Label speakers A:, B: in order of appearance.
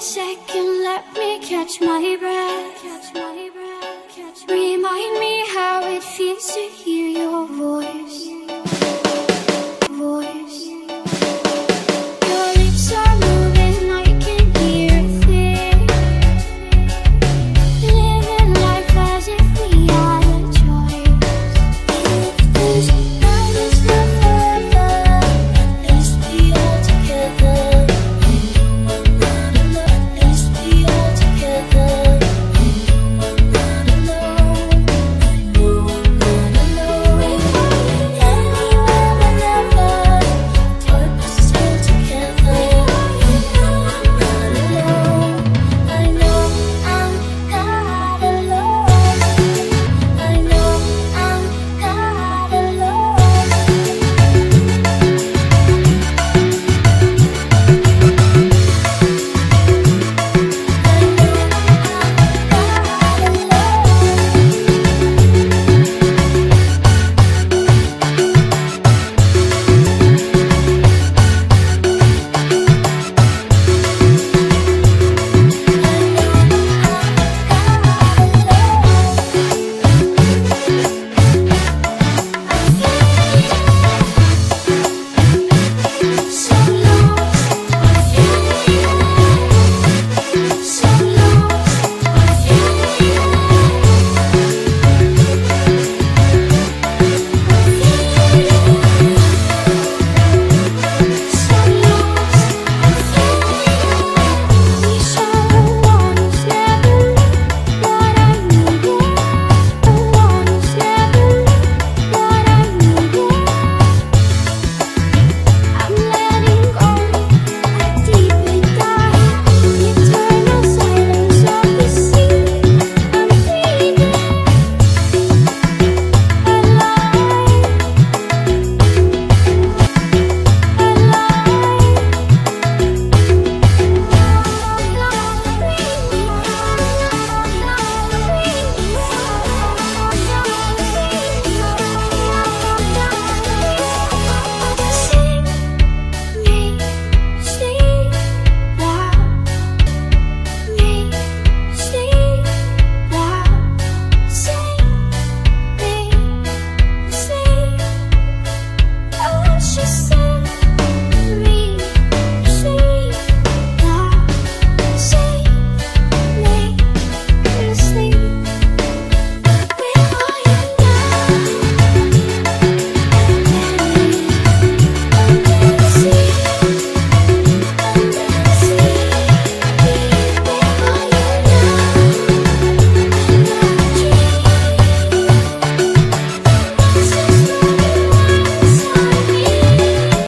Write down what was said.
A: second, let me catch my breath. Catch my breath. Catch Remind me how it feels to hear your voice.